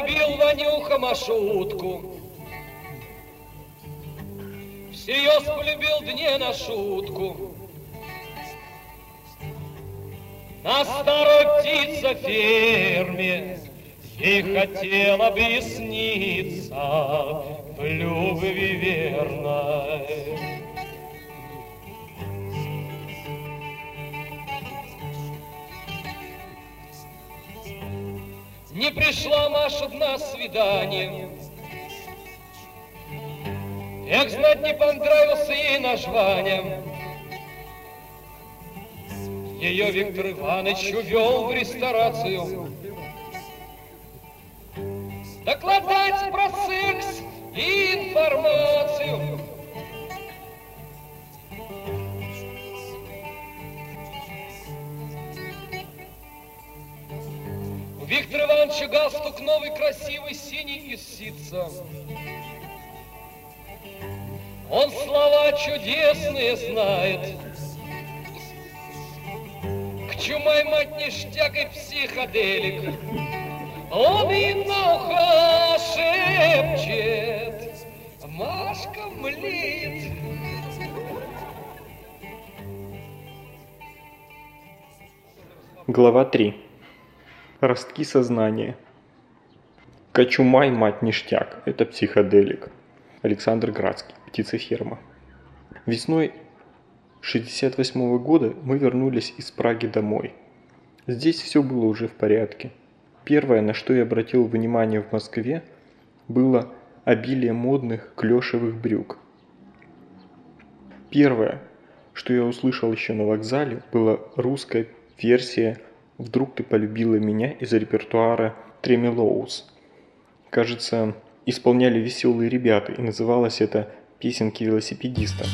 Полюбил Ванюха маршрутку. Всерьез полюбил дне на шутку. На старой птице-ферме Ей хотел объясниться в любви верной. Пришла Маша на свидание. Эх, знать не понравился ей наш Ваня. Ее Виктор Иванович увел в ресторацию. Докладать про секс и информацию. Ивановича галстук новый, красивый, синий из ситца. Он слова чудесные знает. Чумай, мать, ништяк и психоделик. Он и на ухо шепчет, Машка млеет. Глава 3. Ростки сознания. Кочумай, мать, ништяк. Это психоделик. Александр Градский. Птицеферма. Весной 68 года мы вернулись из Праги домой. Здесь все было уже в порядке. Первое, на что я обратил внимание в Москве, было обилие модных клешевых брюк. Первое, что я услышал еще на вокзале, была русская версия «Вдруг ты полюбила меня» из репертуара Тремелоус. Кажется, исполняли веселые ребята, и называлось это «Песенки велосипедиста».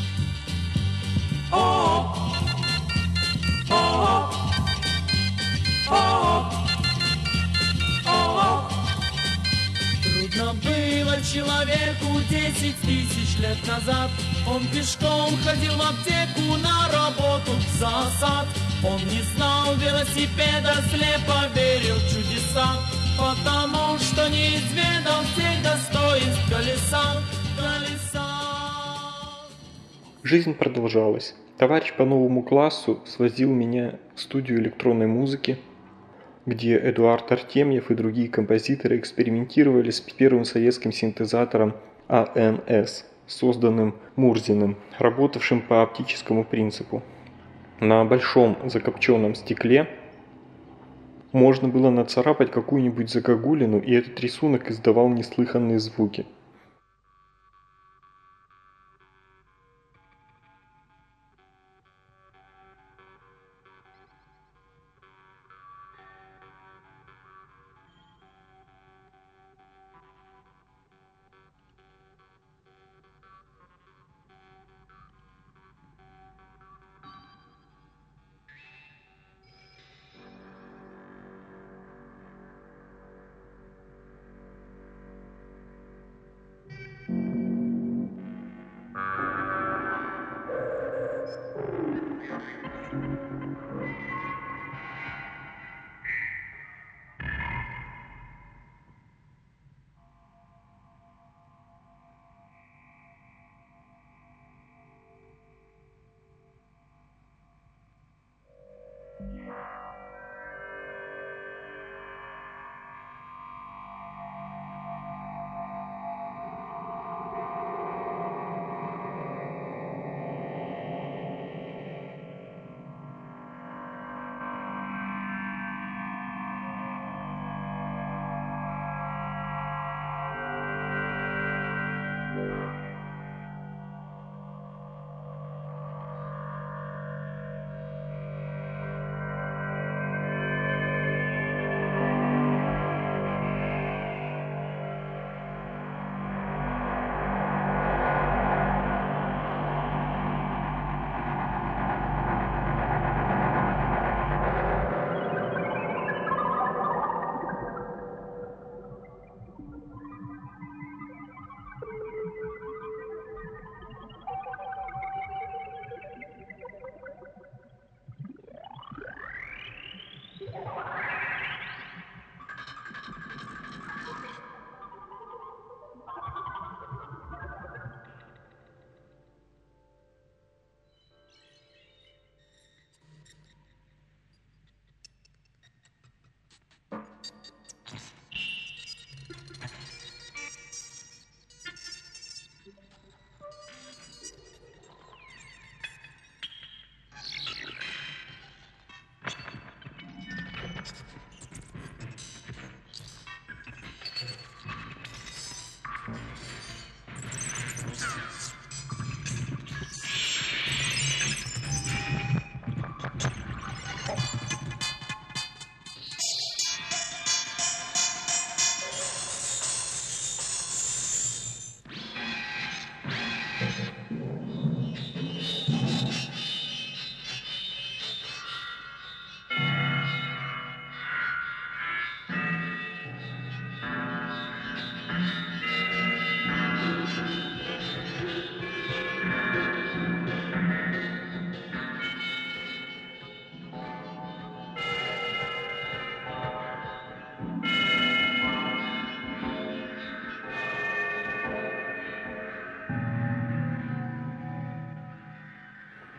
Человеку десять тысяч лет назад. Он пешком ходил в аптеку на работу в засад. Он не знал велосипеда, слепо верил в чудеса, потому что не изведал всех достоинств колеса, колеса. Жизнь продолжалась. Товарищ по новому классу свозил меня в студию электронной музыки, где Эдуард Артемьев и другие композиторы экспериментировали с первым советским синтезатором АНС, созданным Мурзиным, работавшим по оптическому принципу. На большом закопченном стекле можно было нацарапать какую-нибудь загогулину, и этот рисунок издавал неслыханные звуки –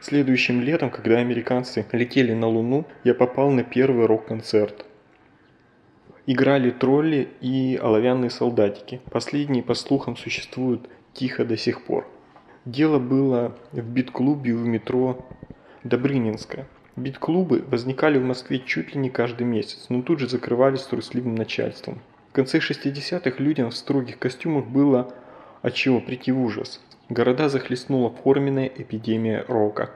Следующим летом, когда американцы летели на Луну, я попал на первый рок-концерт. Играли тролли и оловянные солдатики. Последние, по слухам, существуют тихо до сих пор. Дело было в бит-клубе в метро Добрынинская. Бит-клубы возникали в Москве чуть ли не каждый месяц, но тут же закрывались трусливым начальством. В конце 60-х людям в строгих костюмах было от чего прийти в ужас. Города захлестнула форменная эпидемия рока.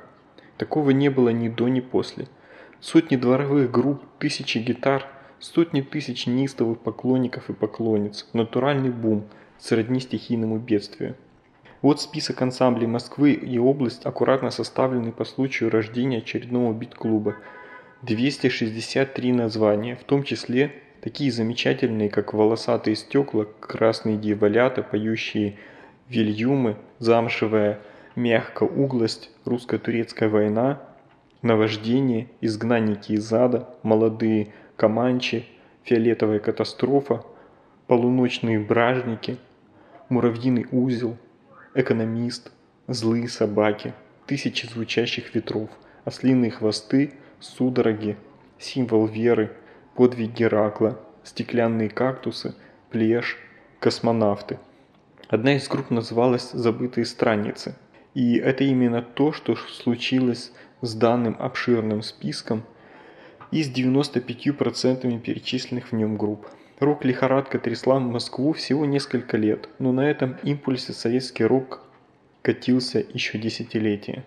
Такого не было ни до, ни после. Сотни дворовых групп, тысячи гитар, сотни тысяч неистовых поклонников и поклонниц. Натуральный бум, сродни стихийному бедствию. Вот список ансамблей Москвы и область, аккуратно составленный по случаю рождения очередного бит-клуба. 263 названия, в том числе такие замечательные, как «Волосатые стекла», «Красные дьяволята», поющие Вильюмы, замшевая, мягко углость, русско-турецкая война, наваждение, изгнанники из ада, молодые команчи, фиолетовая катастрофа, полуночные бражники, муравьиный узел, экономист, злые собаки, тысячи звучащих ветров, ослиные хвосты, судороги, символ веры, подвиг Геракла, стеклянные кактусы, плешь, космонавты – Одна из групп называлась «Забытые страницы». И это именно то, что случилось с данным обширным списком из 95% перечисленных в нем групп. Рок-лихорадка трясла Москву всего несколько лет, но на этом импульсе советский рок катился еще десятилетия.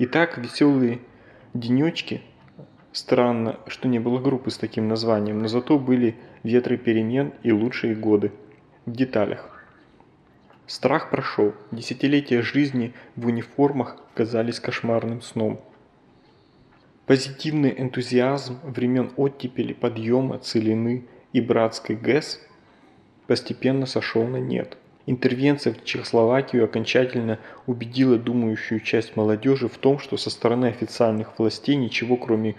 Итак, веселые денечки, странно, что не было группы с таким названием, но зато были ветры перемен и лучшие годы. В деталях. Страх прошел, десятилетия жизни в униформах казались кошмарным сном. Позитивный энтузиазм времен оттепели, подъема, целины и братской ГЭС постепенно сошел на нет. Интервенция в Чехословакию окончательно убедила думающую часть молодежи в том, что со стороны официальных властей ничего кроме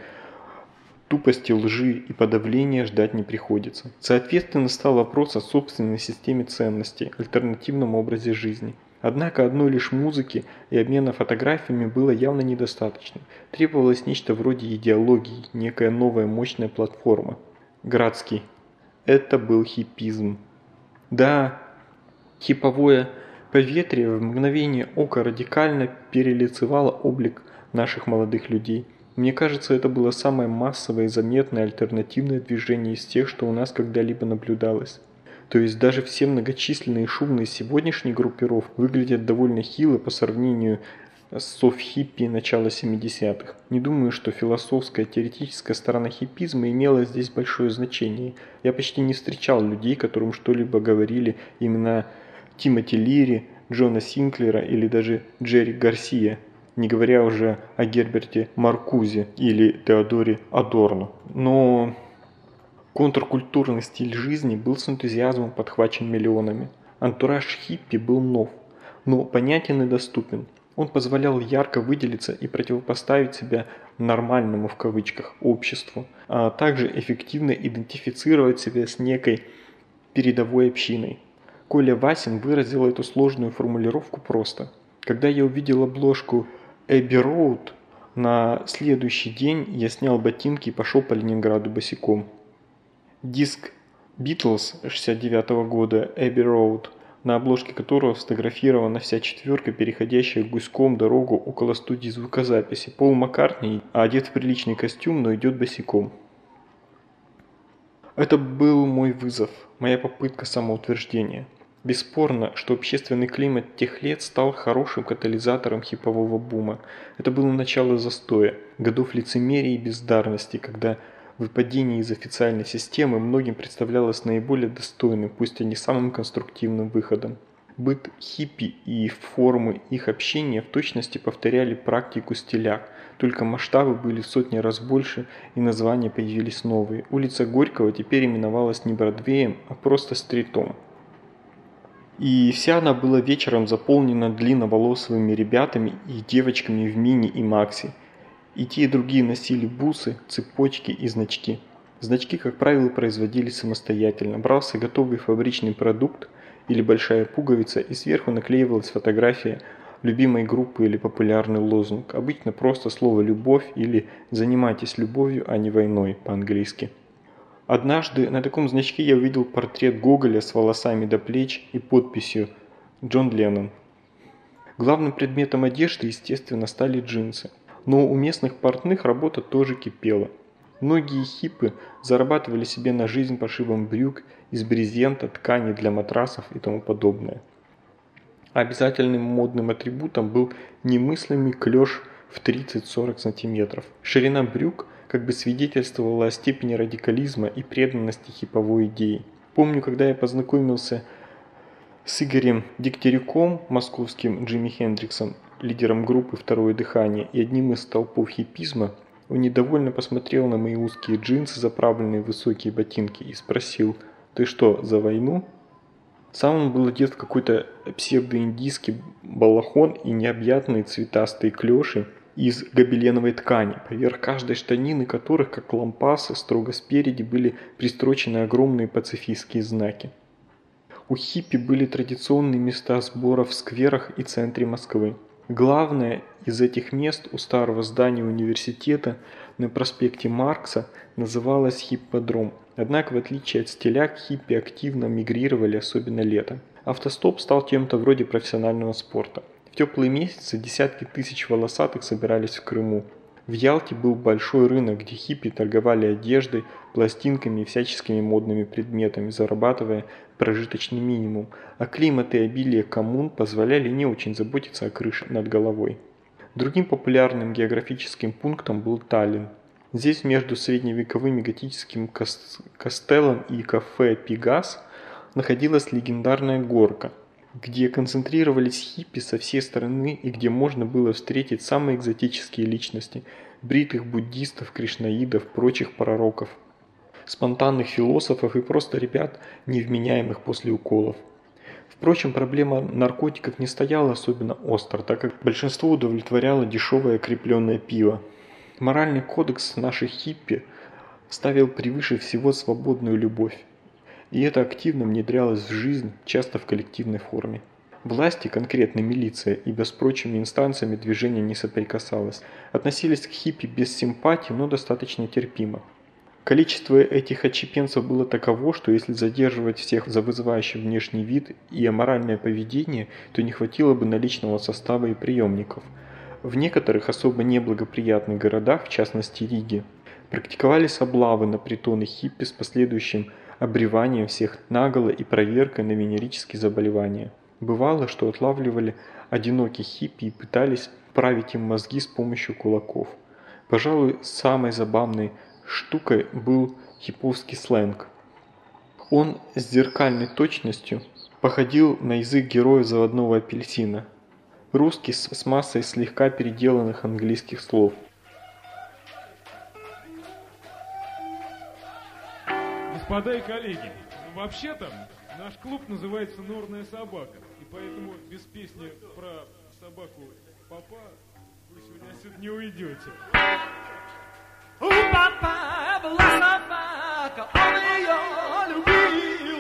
Тупости, лжи и подавления ждать не приходится. Соответственно, стал вопрос о собственной системе ценностей, альтернативном образе жизни. Однако одной лишь музыки и обмена фотографиями было явно недостаточно. Требовалось нечто вроде идеологии, некая новая мощная платформа. Градский. Это был хипизм. Да, хиповое поветрие в мгновение ока радикально перелицевало облик наших молодых людей – мне кажется, это было самое массовое и заметное альтернативное движение из тех, что у нас когда-либо наблюдалось. То есть даже все многочисленные шумные сегодняшние группиров выглядят довольно хило по сравнению с софт-хиппи начала 70-х. Не думаю, что философская теоретическая сторона хиппизма имела здесь большое значение. Я почти не встречал людей, которым что-либо говорили именно Тимоти Лири, Джона Синклера или даже Джерри Гарсия – не говоря уже о Герберте Маркузе или Теодоре Адорно. Но контркультурный стиль жизни был с энтузиазмом подхвачен миллионами. Антураж хиппи был нов, но понятен и доступен. Он позволял ярко выделиться и противопоставить себя «нормальному» в кавычках обществу, а также эффективно идентифицировать себя с некой передовой общиной. Коля Васин выразил эту сложную формулировку просто. Когда я увидел обложку Эбби Роуд на следующий день я снял ботинки и пошел по Ленинграду босиком. Диск Beatles 69 -го года Эбби Роуд, на обложке которого сфотографирована вся четверка, переходящая гуськом дорогу около студии звукозаписи. Пол Маккартни одет в приличный костюм, но идет босиком. Это был мой вызов, моя попытка самоутверждения – Бесспорно, что общественный климат тех лет стал хорошим катализатором хипового бума. Это было начало застоя, годов лицемерия и бездарности, когда выпадение из официальной системы многим представлялось наиболее достойным, пусть и не самым конструктивным выходом. Быт хиппи и формы их общения в точности повторяли практику стиляк, только масштабы были в сотни раз больше и названия появились новые. Улица Горького теперь именовалась не Бродвеем, а просто стритом. И вся она была вечером заполнена длинноволосыми ребятами и девочками в мини и макси. И те и другие носили бусы, цепочки и значки. Значки, как правило, производились самостоятельно. Брался готовый фабричный продукт или большая пуговица, и сверху наклеивалась фотография любимой группы или популярный лозунг. Обычно просто слово «любовь» или «занимайтесь любовью, а не войной» по-английски. Однажды на таком значке я увидел портрет Гоголя с волосами до плеч и подписью «Джон Леннон». Главным предметом одежды, естественно, стали джинсы. Но у местных портных работа тоже кипела. Многие хиппы зарабатывали себе на жизнь пошивом брюк из брезента, ткани для матрасов и тому подобное. Обязательным модным атрибутом был немыслимый клеш в 30-40 см. Ширина брюк как бы свидетельствовала о степени радикализма и преданности хиповой идеи. Помню, когда я познакомился с Игорем Дегтярюком, московским Джимми Хендриксом, лидером группы «Второе дыхание» и одним из толпов хипизма, он недовольно посмотрел на мои узкие джинсы, заправленные в высокие ботинки, и спросил, «Ты что, за войну?» Сам он был одет в какой-то псевдоиндийский балахон и необъятные цветастые клеши из гобеленовой ткани, поверх каждой штанины которых, как лампасы, строго спереди были пристрочены огромные пацифистские знаки. У хиппи были традиционные места сбора в скверах и центре Москвы. Главное из этих мест у старого здания университета на проспекте Маркса называлось хипподром. Однако, в отличие от стиляк, хиппи активно мигрировали, особенно летом. Автостоп стал чем-то вроде профессионального спорта. Теплые месяцы десятки тысяч волосатых собирались в Крыму. В Ялте был большой рынок, где хиппи торговали одеждой, пластинками и всяческими модными предметами, зарабатывая прожиточный минимум, а климат и обилие коммун позволяли не очень заботиться о крыше над головой. Другим популярным географическим пунктом был Таллин. Здесь между средневековым готическим костелом и кафе «Пегас» находилась легендарная горка, где концентрировались хиппи со всей страны и где можно было встретить самые экзотические личности – бритых буддистов, кришнаидов, прочих пророков – спонтанных философов и просто ребят, невменяемых после уколов. Впрочем, проблема наркотиков не стояла особенно остро, так как большинство удовлетворяло дешевое крепленное пиво. Моральный кодекс наших хиппи ставил превыше всего свободную любовь. И это активно внедрялось в жизнь, часто в коллективной форме. Власти, конкретно милиция, ибо с прочими инстанциями движение не соприкасалось, относились к хиппи без симпатии, но достаточно терпимо. Количество этих отщепенцев было таково, что если задерживать всех за вызывающий внешний вид и аморальное поведение, то не хватило бы наличного состава и приемников. В некоторых особо неблагоприятных городах, в частности Риге, практиковались облавы на притоны хиппи с последующим обреванием всех наголо и проверкой на венерические заболевания. Бывало, что отлавливали одиноких хиппи и пытались править им мозги с помощью кулаков. Пожалуй, самой забавной штукой был хиповский сленг. Он с зеркальной точностью походил на язык героя заводного апельсина. Русский с массой слегка переделанных английских слов. Господа и коллеги, вообще-то наш клуб называется «Норная собака», и поэтому без песни про собаку папа вы сегодня отсюда не уйдете. O papai была собака, он ее любил,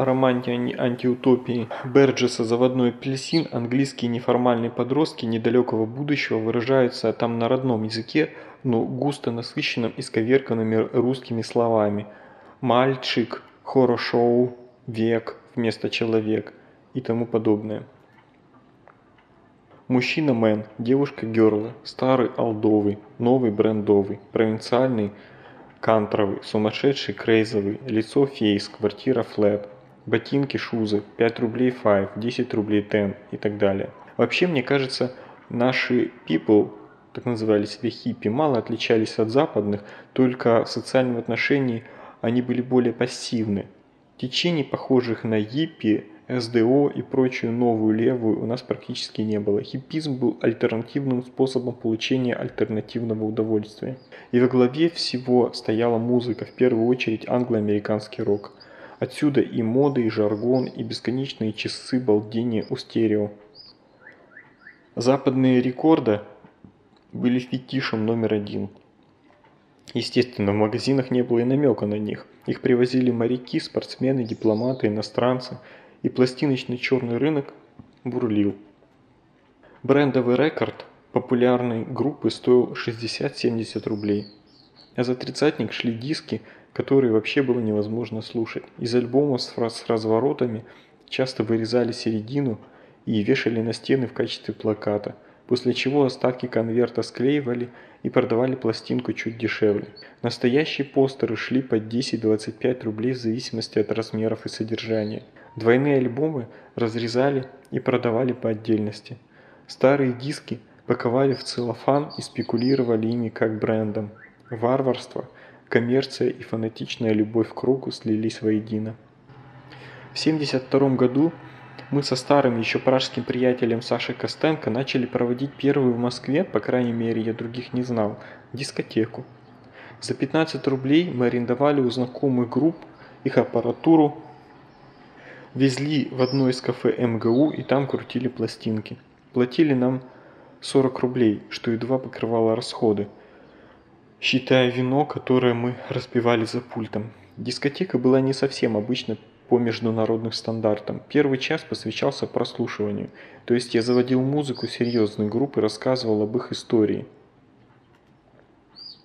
знаменитом романе антиутопии Берджеса «Заводной апельсин» английские неформальные подростки недалекого будущего выражаются там на родном языке, но густо насыщенным исковерканными русскими словами. «Мальчик», «хорошоу», «век» вместо «человек» и тому подобное. Мужчина мэн, девушка герла, старый алдовый, новый брендовый, провинциальный – Кантровый, сумасшедший крейзовый, лицо фейс, квартира флэт, ботинки шузы, 5 рублей 5, 10 рублей 10 и так далее. Вообще, мне кажется, наши people, так называли себя хиппи, мало отличались от западных, только в социальном отношении они были более пассивны. Течений, похожих на хиппи, СДО и прочую новую левую у нас практически не было. Хиппизм был альтернативным способом получения альтернативного удовольствия. И во главе всего стояла музыка, в первую очередь англо-американский рок. Отсюда и моды, и жаргон, и бесконечные часы балдения у стерео. Западные рекорды были фетишем номер один. Естественно, в магазинах не было и намека на них. Их привозили моряки, спортсмены, дипломаты, иностранцы – и пластиночный черный рынок бурлил. Брендовый рекорд популярной группы стоил 60-70 рублей. А за тридцатник шли диски, которые вообще было невозможно слушать. Из альбома с, с разворотами часто вырезали середину и вешали на стены в качестве плаката, после чего остатки конверта склеивали и продавали пластинку чуть дешевле. Настоящие постеры шли по 10-25 рублей в зависимости от размеров и содержания – Двойные альбомы разрезали и продавали по отдельности. Старые диски паковали в целлофан и спекулировали ими как брендом. Варварство, коммерция и фанатичная любовь к кругу слились воедино. В 1972 году мы со старым еще пражским приятелем Сашей Костенко начали проводить первую в Москве, по крайней мере я других не знал, дискотеку. За 15 рублей мы арендовали у знакомых групп их аппаратуру, Везли в одно из кафе МГУ и там крутили пластинки. Платили нам 40 рублей, что едва покрывало расходы, считая вино, которое мы распивали за пультом. Дискотека была не совсем обычно по международным стандартам. Первый час посвящался прослушиванию, то есть я заводил музыку серьезной группы, рассказывал об их истории.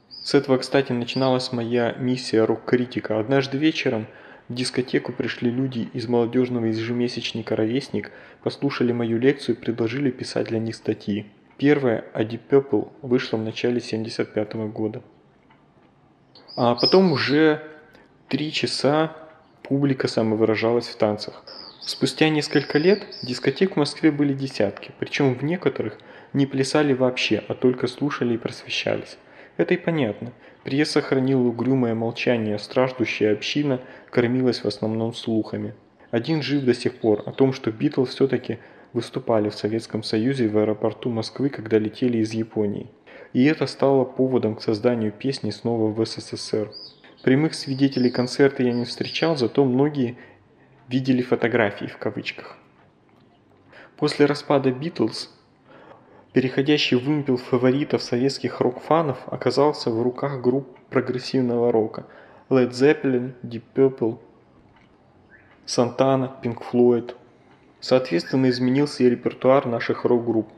С этого, кстати, начиналась моя миссия рок-критика. Однажды вечером – в дискотеку пришли люди из молодежного ежемесячника «Ровесник», послушали мою лекцию и предложили писать для них статьи. Первая Deep Purple вышла в начале 75 -го года. А потом уже три часа публика самовыражалась в танцах. Спустя несколько лет дискотек в Москве были десятки, причем в некоторых не плясали вообще, а только слушали и просвещались. Это и понятно. Пресса хранила угрюмое молчание, страждущая община кормилась в основном слухами. Один жив до сих пор о том, что Битлз все-таки выступали в Советском Союзе в аэропорту Москвы, когда летели из Японии. И это стало поводом к созданию песни снова в СССР. Прямых свидетелей концерта я не встречал, зато многие видели фотографии в кавычках. После распада Битлз переходящий вымпел фаворитов советских рок-фанов оказался в руках групп прогрессивного рока Led Zeppelin, Deep Purple, Santana, Pink Floyd. Соответственно, изменился и репертуар наших рок-групп.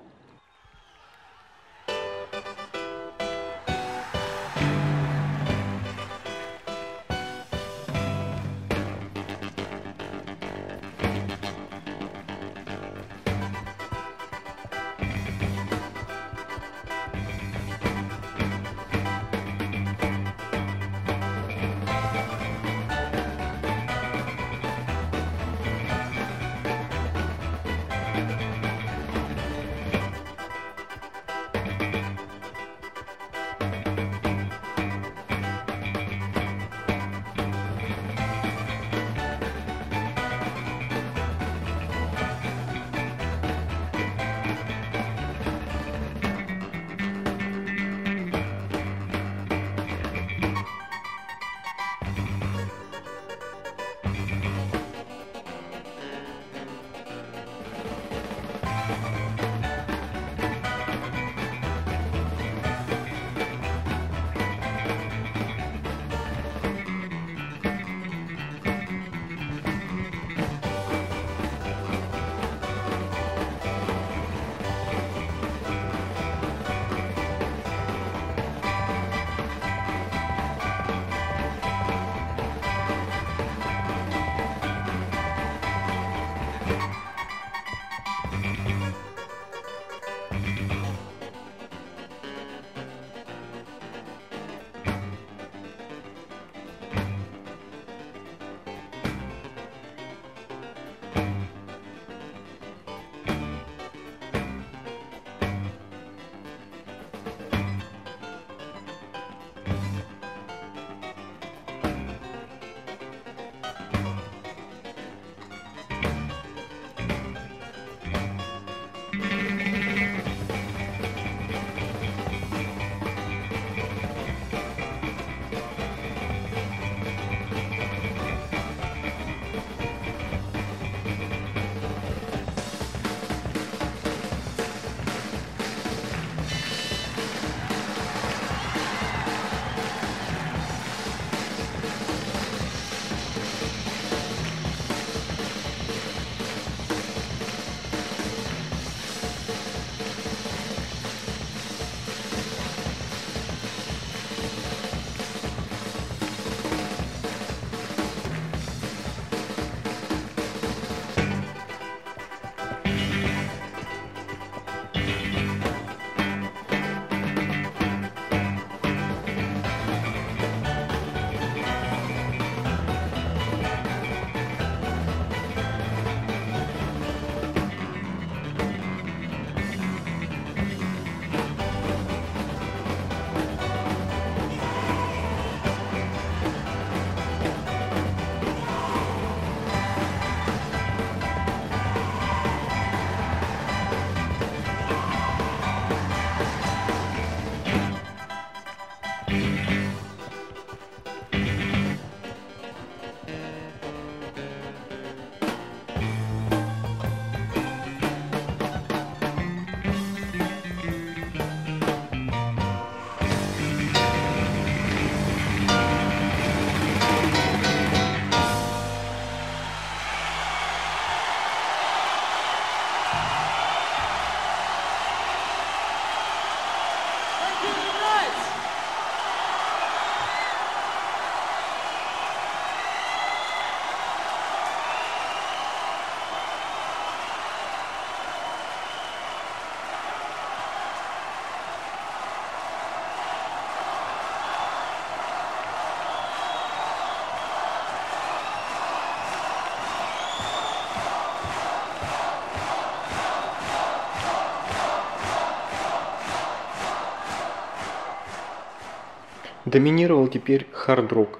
Доминировал теперь хард-рок.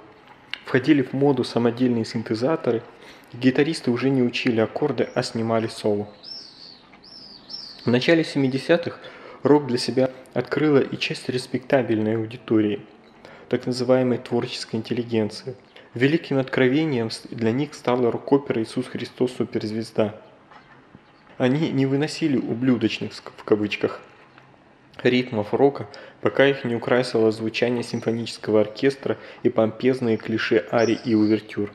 Входили в моду самодельные синтезаторы, гитаристы уже не учили аккорды, а снимали соло. В начале 70-х рок для себя открыла и часть респектабельной аудитории, так называемой творческой интеллигенции. Великим откровением для них стала рок-опера «Иисус Христос. Суперзвезда». Они не выносили ублюдочных, в кавычках, ритмов рока, пока их не украсило звучание симфонического оркестра и помпезные клише арий и увертюр.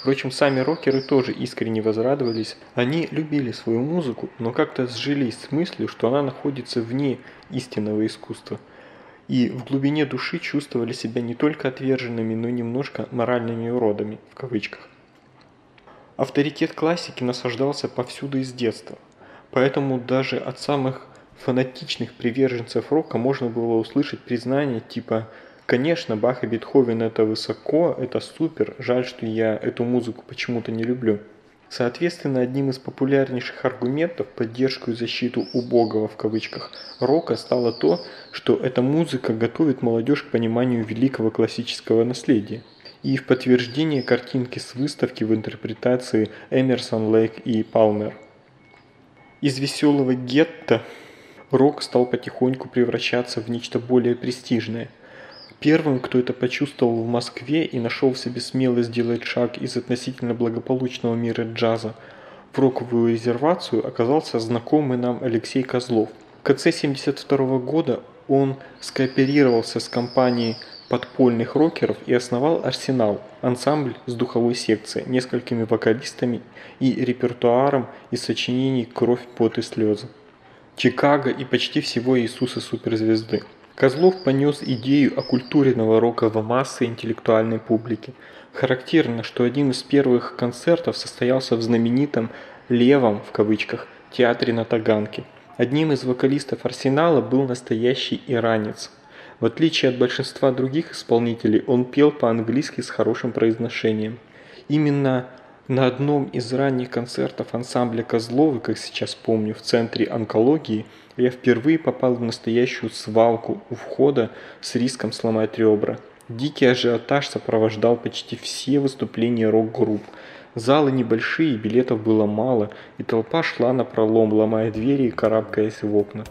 Впрочем, сами рокеры тоже искренне возрадовались. Они любили свою музыку, но как-то сжились с мыслью, что она находится вне истинного искусства. И в глубине души чувствовали себя не только отверженными, но и немножко моральными уродами, в кавычках. Авторитет классики насаждался повсюду из детства. Поэтому даже от самых фанатичных приверженцев рока можно было услышать признание типа «Конечно, Бах и Бетховен это высоко, это супер, жаль, что я эту музыку почему-то не люблю». Соответственно, одним из популярнейших аргументов поддержку и защиту «убогого» в кавычках рока стало то, что эта музыка готовит молодежь к пониманию великого классического наследия. И в подтверждение картинки с выставки в интерпретации Эмерсон, Лейк и Палмер. Из веселого гетто рок стал потихоньку превращаться в нечто более престижное. Первым, кто это почувствовал в Москве и нашел в себе смелость сделать шаг из относительно благополучного мира джаза в роковую резервацию, оказался знакомый нам Алексей Козлов. В конце 1972 года он скооперировался с компанией подпольных рокеров и основал «Арсенал» – ансамбль с духовой секцией, несколькими вокалистами и репертуаром из сочинений «Кровь, пот и слезы». Чикаго и почти всего Иисуса суперзвезды. Козлов понес идею оккультуренного рока в массы интеллектуальной публики. Характерно, что один из первых концертов состоялся в знаменитом «левом» в кавычках театре на Таганке. Одним из вокалистов «Арсенала» был настоящий иранец. В отличие от большинства других исполнителей, он пел по-английски с хорошим произношением. Именно на одном из ранних концертов ансамбля Козловы, как сейчас помню, в центре онкологии, я впервые попал в настоящую свалку у входа с риском сломать ребра. Дикий ажиотаж сопровождал почти все выступления рок-групп. Залы небольшие, билетов было мало, и толпа шла на пролом, ломая двери и карабкаясь в окна.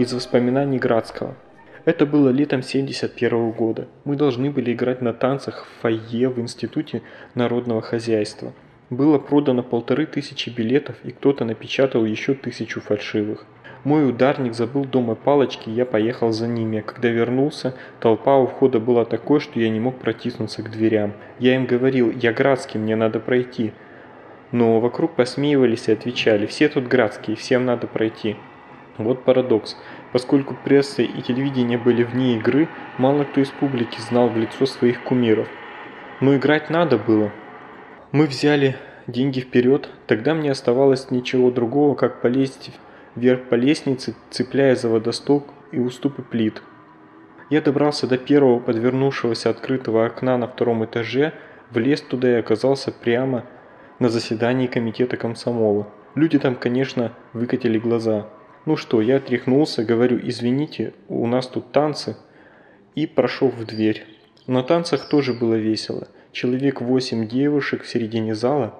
Из воспоминаний Градского. Это было летом 71 года. Мы должны были играть на танцах в фойе в Институте народного хозяйства. Было продано полторы тысячи билетов, и кто-то напечатал еще тысячу фальшивых. Мой ударник забыл дома палочки, я поехал за ними. Когда вернулся, толпа у входа была такой, что я не мог протиснуться к дверям. Я им говорил, я Градский, мне надо пройти. Но вокруг посмеивались и отвечали, все тут Градские, всем надо пройти. Вот парадокс. Поскольку пресса и телевидение были вне игры, мало кто из публики знал в лицо своих кумиров. Но играть надо было. Мы взяли деньги вперед, тогда мне оставалось ничего другого, как полезть вверх по лестнице, цепляя за водосток и уступы плит. Я добрался до первого подвернувшегося открытого окна на втором этаже, влез туда и оказался прямо на заседании комитета комсомола. Люди там, конечно, выкатили глаза. Ну что, я отряхнулся, говорю, извините, у нас тут танцы, и прошел в дверь. На танцах тоже было весело. Человек восемь девушек в середине зала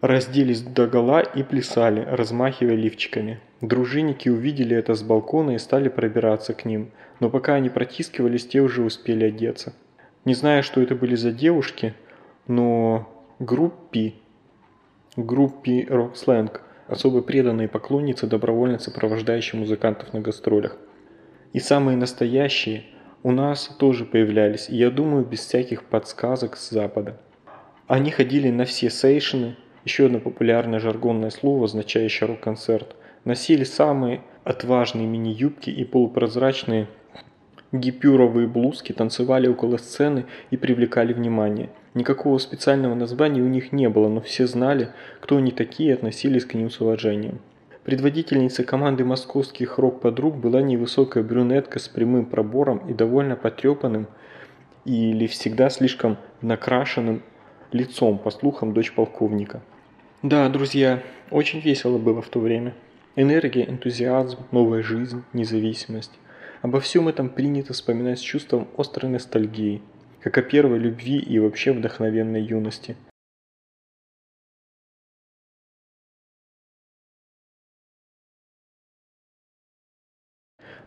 разделись до гола и плясали, размахивая лифчиками. Дружинники увидели это с балкона и стали пробираться к ним, но пока они протискивались, те уже успели одеться. Не знаю, что это были за девушки, но группи, группи рок-сленг – особо преданные поклонницы добровольно сопровождающие музыкантов на гастролях. И самые настоящие у нас тоже появлялись, и я думаю, без всяких подсказок с запада. Они ходили на все сейшины, еще одно популярное жаргонное слово, означающее рок-концерт, носили самые отважные мини-юбки и полупрозрачные гипюровые блузки, танцевали около сцены и привлекали внимание – Никакого специального названия у них не было, но все знали, кто они такие и относились к ним с уважением. Предводительницей команды московских рок-подруг была невысокая брюнетка с прямым пробором и довольно потрепанным или всегда слишком накрашенным лицом, по слухам, дочь полковника. Да, друзья, очень весело было в то время. Энергия, энтузиазм, новая жизнь, независимость. Обо всем этом принято вспоминать с чувством острой ностальгии – как о первой любви и вообще вдохновенной юности.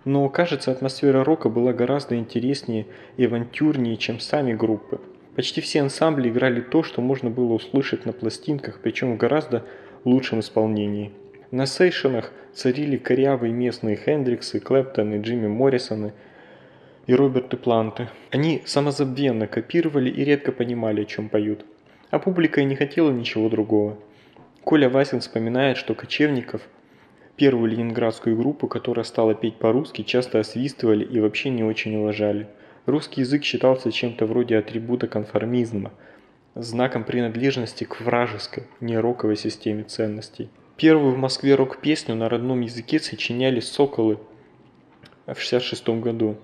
Но, кажется, атмосфера рока была гораздо интереснее и авантюрнее, чем сами группы. Почти все ансамбли играли то, что можно было услышать на пластинках, причем в гораздо лучшем исполнении. На сейшенах царили корявые местные Хендриксы, Клэптоны, Джимми Моррисоны – и Роберты Планты. Они самозабвенно копировали и редко понимали, о чем поют. А публика и не хотела ничего другого. Коля Васин вспоминает, что кочевников Первую ленинградскую группу, которая стала петь по-русски, часто освистывали и вообще не очень уважали. Русский язык считался чем-то вроде атрибута конформизма, знаком принадлежности к вражеской, не роковой системе ценностей. Первую в Москве рок-песню на родном языке сочиняли «Соколы» в 66 году.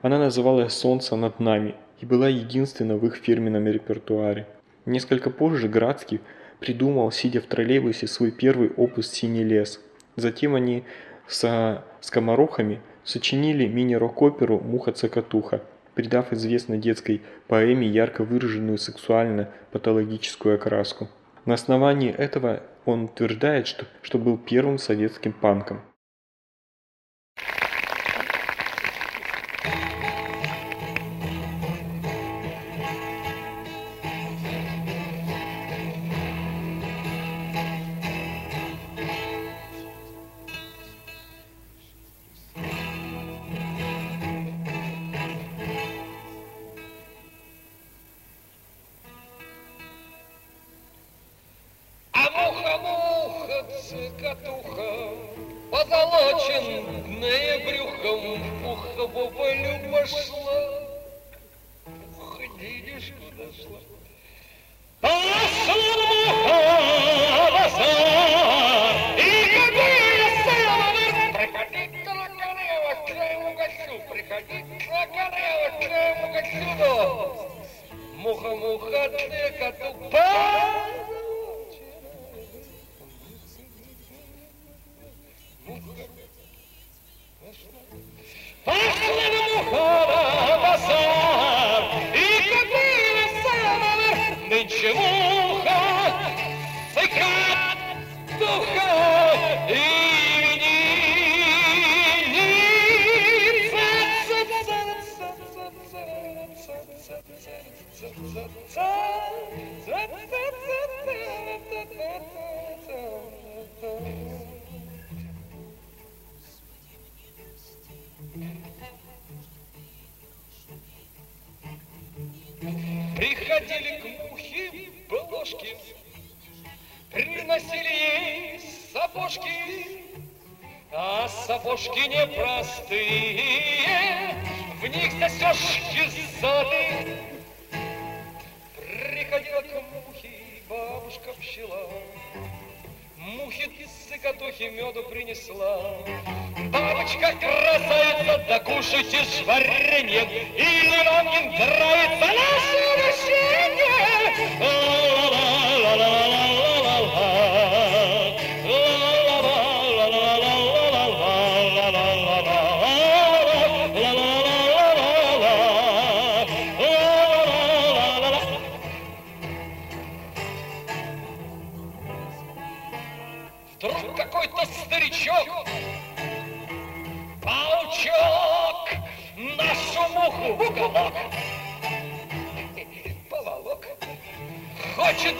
Она называлась «Солнце над нами» и была единственной в их фирменном репертуаре. Несколько позже Градский придумал, сидя в троллейбусе, свой первый опус «Синий лес». Затем они со скоморохами сочинили мини-рок-оперу «Муха-цокотуха», придав известной детской поэме ярко выраженную сексуально-патологическую окраску. На основании этого он утверждает, что, что был первым советским панком.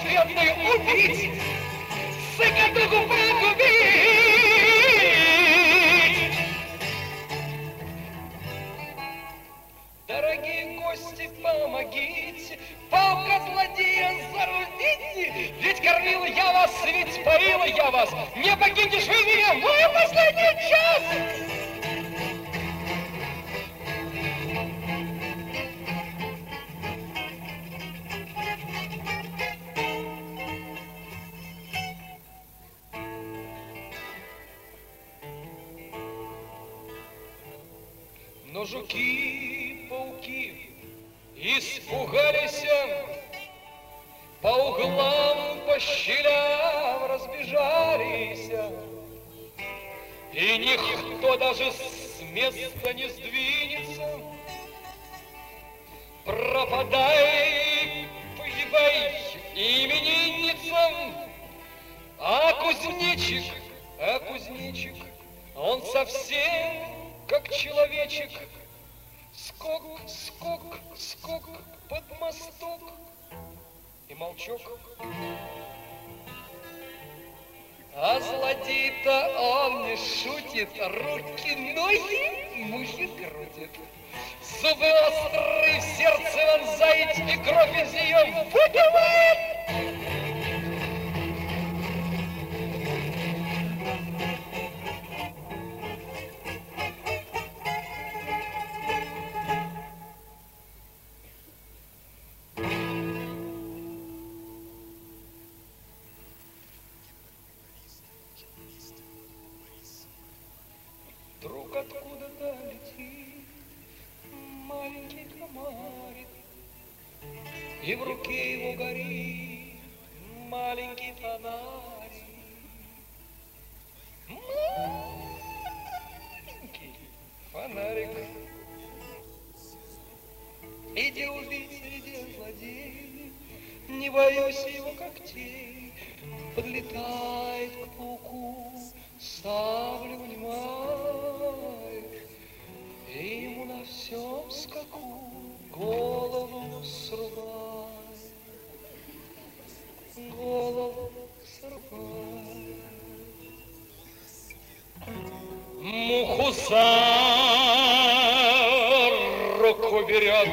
Бедную убить, цикатуху погубить. Дорогие гости, помогите, паука злодея зарудите, ведь кормила я вас, ведь поила я вас, не покинешь вы меня! Мой последний час. И в руке его горит маленький фонарик. Маленький фонарик. Иди убийца, иди злодей, не боюсь его когтей, подлетает к пауку, саблю внимает, и ему на всем скаку голову срубает, голову за руку берет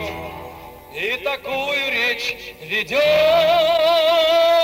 и такую речь ведет.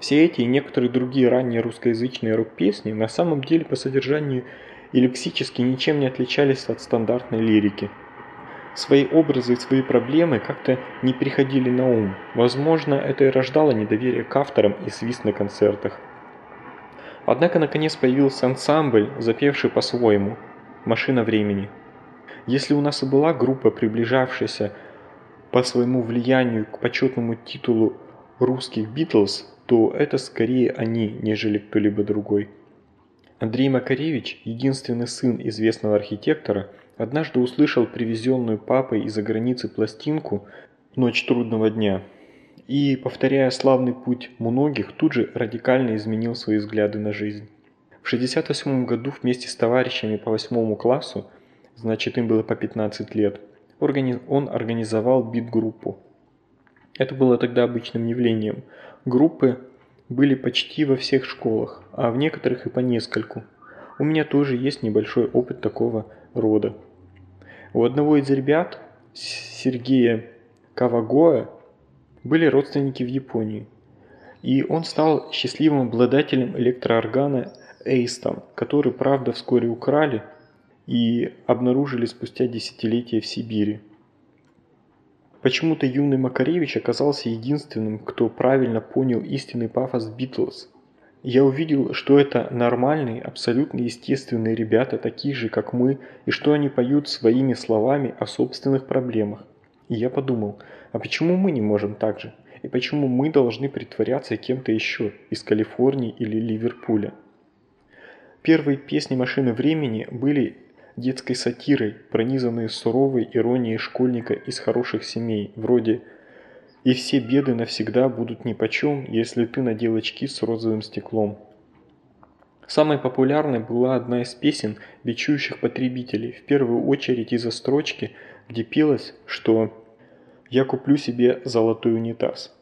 Все эти и некоторые другие ранние русскоязычные рок-песни на самом деле по содержанию и лексически ничем не отличались от стандартной лирики. Свои образы и свои проблемы как-то не приходили на ум. Возможно, это и рождало недоверие к авторам и свист на концертах. Однако наконец появился ансамбль, запевший по-своему «Машина времени». Если у нас и была группа, приближавшаяся по своему влиянию к почетному титулу русских Битлз, то это скорее они, нежели кто-либо другой. Андрей Макаревич, единственный сын известного архитектора, однажды услышал привезенную папой из-за границы пластинку «Ночь трудного дня» и, повторяя славный путь многих, тут же радикально изменил свои взгляды на жизнь. В 1968 году вместе с товарищами по восьмому классу, значит им было по 15 лет, он организовал бит-группу. Это было тогда обычным явлением. Группы были почти во всех школах, а в некоторых и по нескольку. У меня тоже есть небольшой опыт такого рода. У одного из ребят, Сергея Кавагоя, были родственники в Японии. И он стал счастливым обладателем электрооргана Эйстон, который, правда, вскоре украли и обнаружили спустя десятилетия в Сибири. Почему-то юный Макаревич оказался единственным, кто правильно понял истинный пафос Битлз. Я увидел, что это нормальные, абсолютно естественные ребята, такие же, как мы, и что они поют своими словами о собственных проблемах. И я подумал, а почему мы не можем так же? И почему мы должны притворяться кем-то еще, из Калифорнии или Ливерпуля? Первые песни «Машины времени» были детской сатирой, пронизанные суровой иронией школьника из хороших семей, вроде «И все беды навсегда будут нипочем, если ты надел очки с розовым стеклом». Самой популярной была одна из песен, бичующих потребителей, в первую очередь из-за строчки, где пелось, что «я куплю себе золотой унитаз».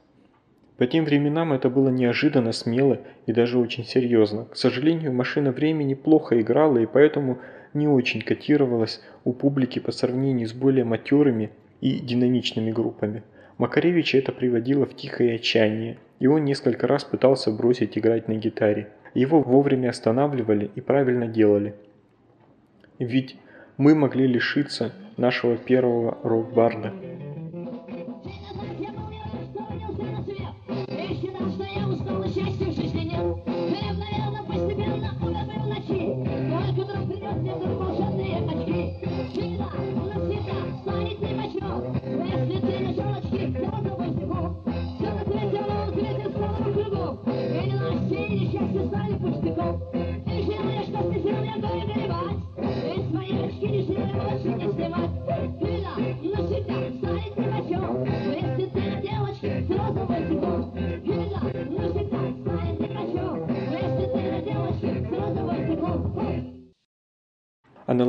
По тем временам это было неожиданно смело и даже очень серьезно. К сожалению, машина времени плохо играла и поэтому не очень котировалась у публики по сравнению с более матерыми и динамичными группами. Макаревича это приводило в тихое отчаяние, и он несколько раз пытался бросить играть на гитаре. Его вовремя останавливали и правильно делали. Ведь мы могли лишиться нашего первого рок-барда.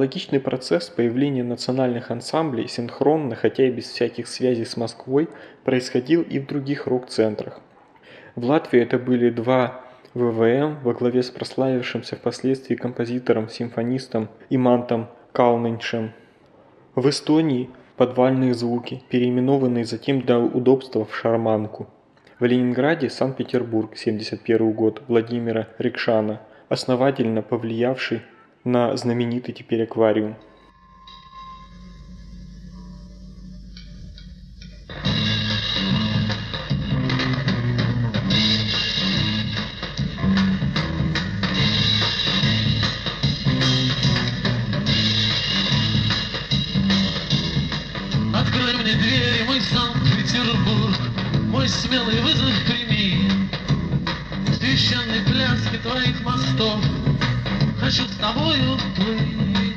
Аналогичный процесс появления национальных ансамблей синхронно, хотя и без всяких связей с Москвой, происходил и в других рок-центрах. В Латвии это были два ВВМ во главе с прославившимся впоследствии композитором-симфонистом Имантом Калниншем. В Эстонии подвальные звуки, переименованные затем для удобства в шарманку. В Ленинграде Санкт-Петербург, 71 год, Владимира Рикшана, основательно повлиявший на знаменитый теперь аквариум. Открой мне двери, мой Санкт-Петербург, мой смелый вызов прими. В священной пляске твоих мостов хочу с тобою плыть.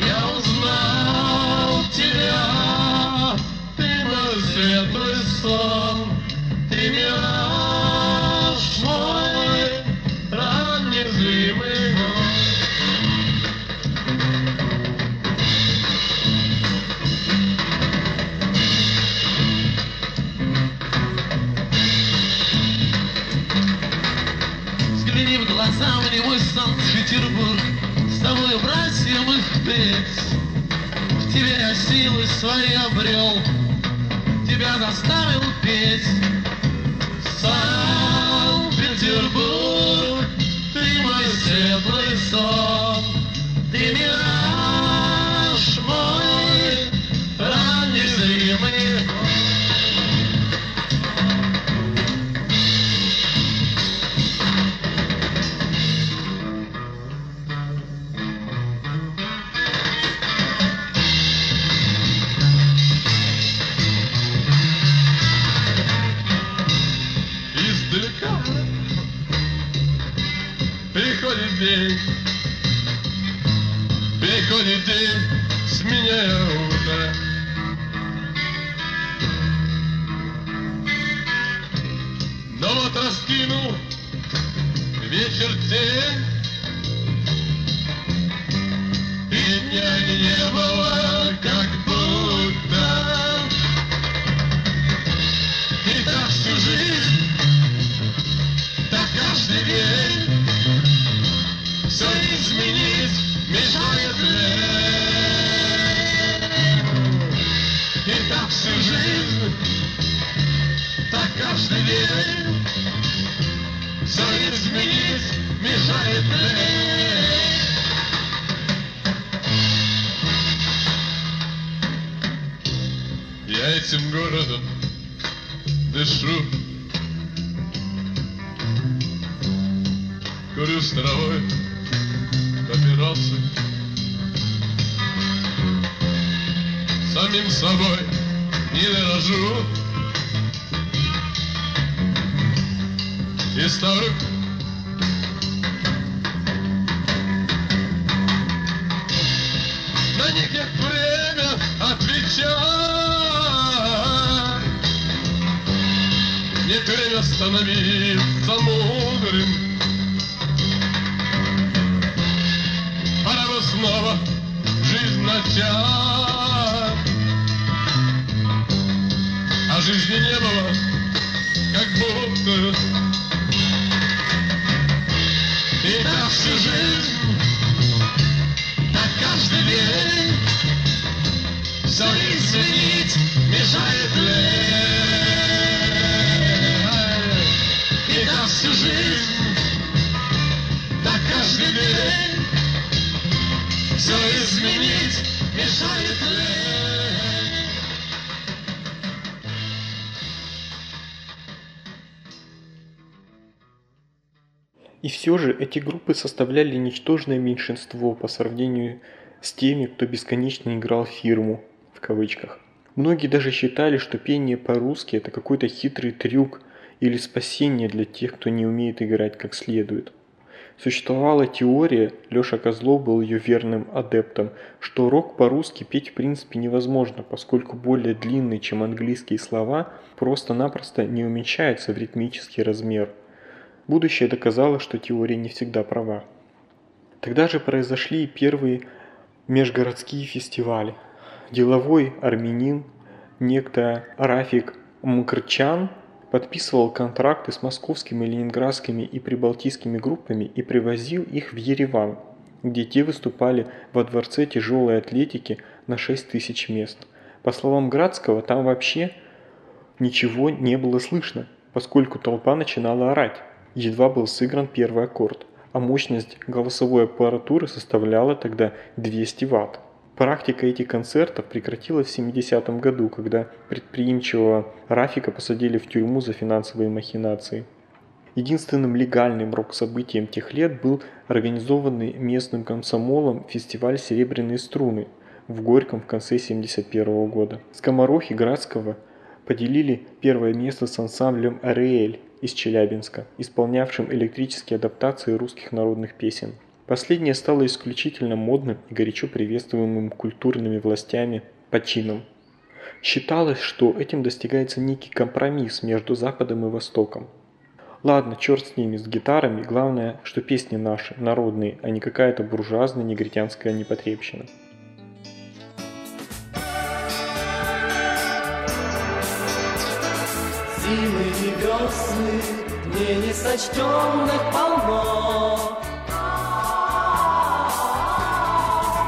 Я узнал тебя, ты мой светлый сон, ты мираж мой, Санкт-Петербург, С тобою, братьям, их петь. В я силы свои обрел, Тебя заставил петь. Санкт-Петербург, ты мой светлый сон, день изменить мешает. И так всю жизнь, так каждый день все изменить мешает. Я этим городом дышу Курю с травой папиросы Самим собой не дорожу. И ставлю На них нет время отвечать Нет время становиться мудрым снова жизнь начать А жизни не было, как будто. И так всю жизнь, так каждый день. Все изменить мешает лень И так всю жизнь, так каждый день Все изменить мешает И все же эти группы составляли ничтожное меньшинство по сравнению с теми, кто бесконечно играл фирму, в кавычках. Многие даже считали, что пение по-русски это какой-то хитрый трюк или спасение для тех, кто не умеет играть как следует. Существовала теория, Леша Козлов был ее верным адептом, что рок по-русски петь в принципе невозможно, поскольку более длинные, чем английские слова, просто-напросто не уменьшаются в ритмический размер. Будущее доказало, что теория не всегда права. Тогда же произошли первые межгородские фестивали. Деловой армянин, некто Рафик Мкрчан – подписывал контракты с московскими, ленинградскими и прибалтийскими группами и привозил их в Ереван, где те выступали во Дворце тяжелой атлетики на 6 тысяч мест. По словам Градского, там вообще ничего не было слышно, поскольку толпа начинала орать. Едва был сыгран первый аккорд, а мощность голосовой аппаратуры составляла тогда 200 Вт. Практика этих концертов прекратилась в 70-м году, когда предприимчивого Рафика посадили в тюрьму за финансовые махинации. Единственным легальным рок-событием тех лет был организованный местным комсомолом фестиваль «Серебряные струны» в Горьком в конце 71 года. Скоморохи Градского поделили первое место с ансамблем «Ариэль» из Челябинска, исполнявшим электрические адаптации русских народных песен. Последнее стало исключительно модным и горячо приветствуемым культурными властями почином. Считалось, что этим достигается некий компромисс между Западом и Востоком. Ладно, черт с ними, с гитарами, главное, что песни наши, народные, а не какая-то буржуазная негритянская непотребщина. Зимы и весны, дней несочтенных полно,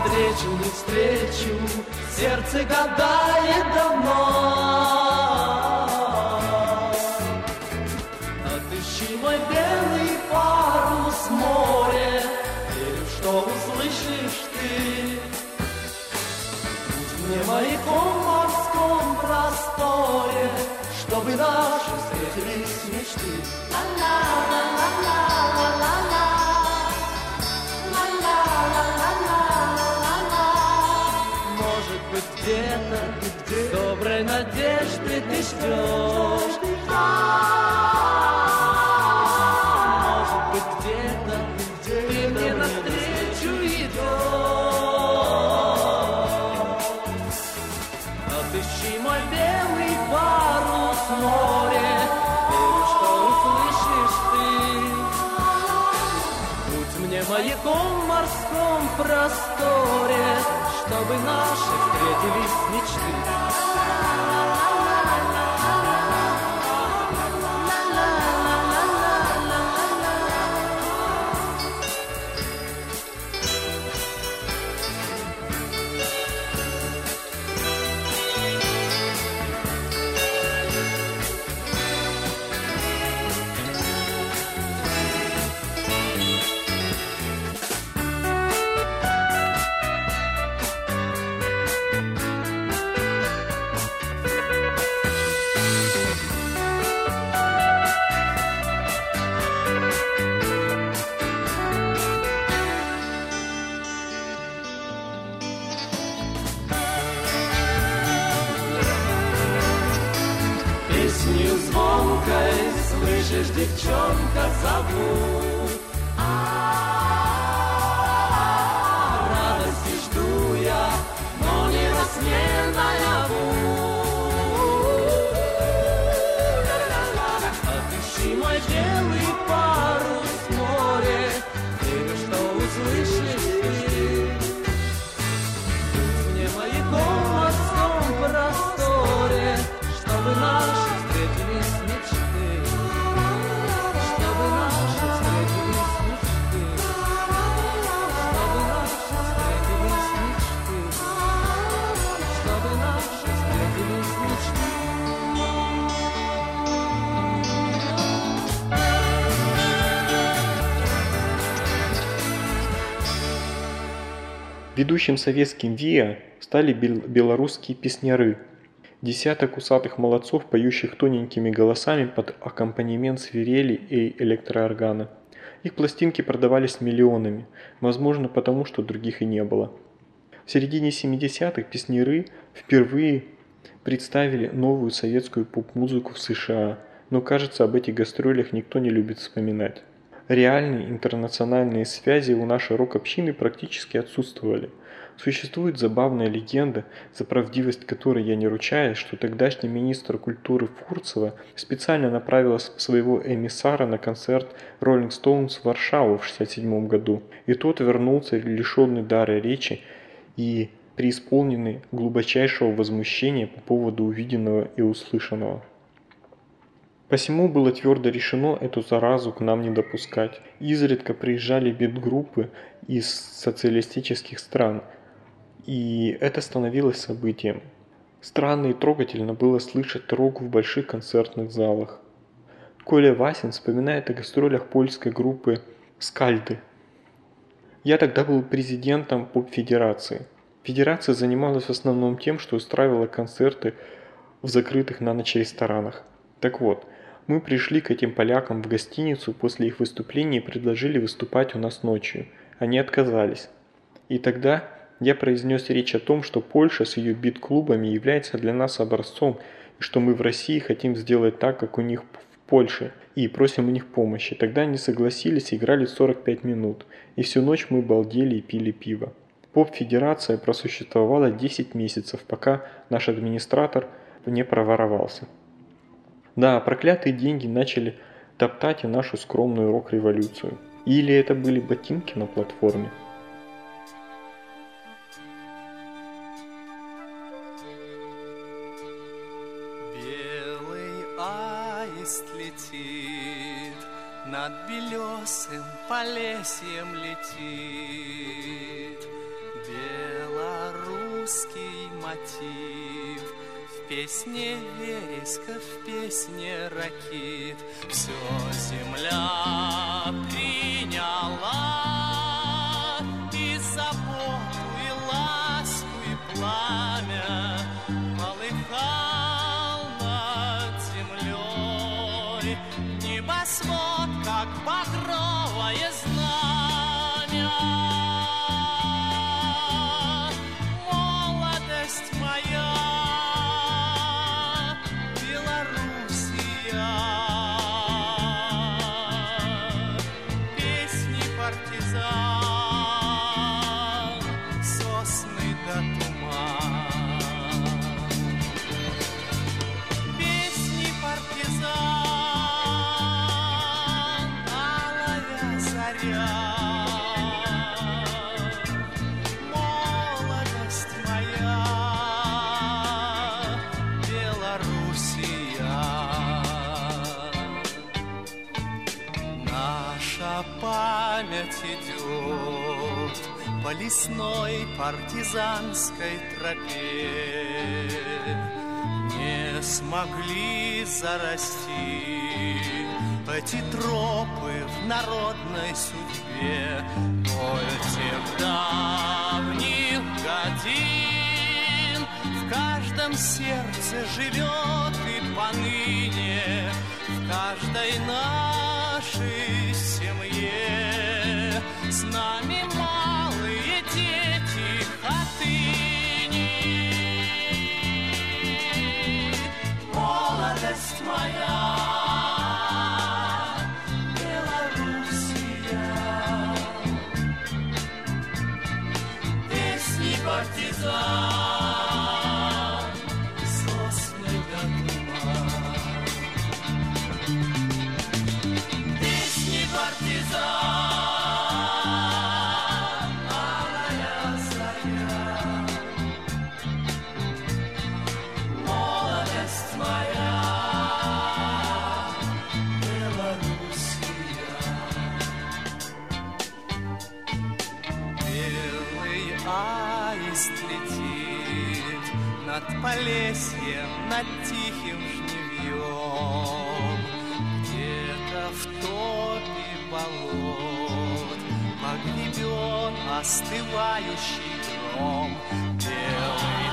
встречу, не встречу, сердце гадает давно. Отыщи мой белый парус море, верю, что услышишь ты. Будь мне маяком в морском просторе, чтобы наши встретились мечты. Доброй надежды ты ждешь. Может быть, где-то ты мне навстречу идешь. Отыщи мой белый парус море, верю, что услышишь ты. Будь мне маяком морском просторе, чтобы наши встретились мечты. Ведущим советским ВИА стали бел- белорусские песняры. Десяток усатых молодцов, поющих тоненькими голосами под аккомпанемент свирели и электрооргана. Их пластинки продавались миллионами, возможно потому, что других и не было. В середине 70-х песняры впервые представили новую советскую поп-музыку в США, но кажется об этих гастролях никто не любит вспоминать. Реальные интернациональные связи у нашей рок-общины практически отсутствовали. Существует забавная легенда, за правдивость которой я не ручаюсь, что тогдашний министр культуры Фурцева специально направила своего эмиссара на концерт Rolling Stones в Варшаву в 1967 году, и тот вернулся лишенный дара речи и преисполненный глубочайшего возмущения по поводу увиденного и услышанного. Посему было твердо решено эту заразу к нам не допускать. Изредка приезжали бит-группы из социалистических стран, и это становилось событием. Странно и трогательно было слышать рок в больших концертных залах. Коля Васин вспоминает о гастролях польской группы «Скальды». Я тогда был президентом поп-федерации. Федерация занималась в основном тем, что устраивала концерты в закрытых на ночь ресторанах. Так вот, мы пришли к этим полякам в гостиницу после их выступления и предложили выступать у нас ночью. Они отказались. И тогда я произнес речь о том, что Польша с ее бит-клубами является для нас образцом, и что мы в России хотим сделать так, как у них в Польше, и просим у них помощи. Тогда они согласились и играли 45 минут, и всю ночь мы балдели и пили пиво. Поп-федерация просуществовала 10 месяцев, пока наш администратор не проворовался. Да, проклятые деньги начали топтать и нашу скромную рок-революцию. Или это были ботинки на платформе? Белый аист летит, над белесым полесьем летит. Белорусский мотив в песне вереска, в песне ракит. Все земля по лесной партизанской тропе. Не смогли зарасти эти тропы в народной судьбе. Боль тех давних годин в каждом сердце живет и поныне в каждой нашей семье. С нами малые остывающий гром. Белый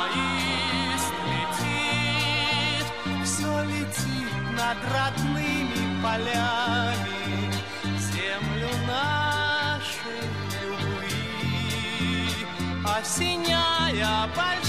аист летит, все летит над родными полями, землю нашей любви, осеняя большими